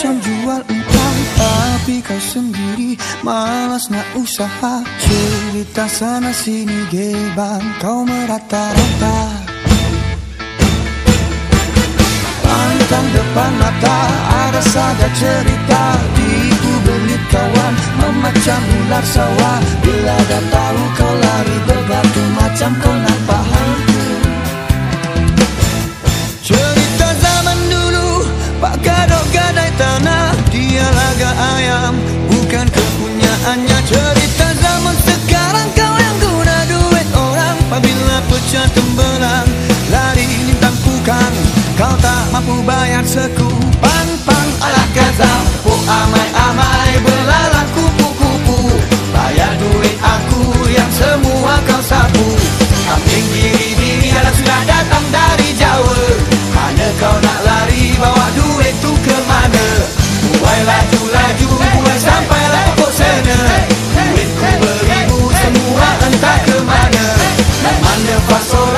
macam jual entah Tapi kau sendiri malas nak usaha. Cerita sana sini gebang kau merata-rata. Pantang depan mata ada saja cerita. Di kubelit kawan memacam ular sawah. Bila dah tahu kau lari berbatu macam kau Cerita zaman sekarang Kau yang guna duit orang. Apabila pecah tembelang Lari lintang pukang Kau tak mampu bayar seku Pang. Pang ala gazal Po pasó.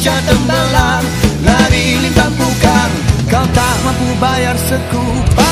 Pecah tembelang Lari lintang pukang Kau tak mampu bayar sekupang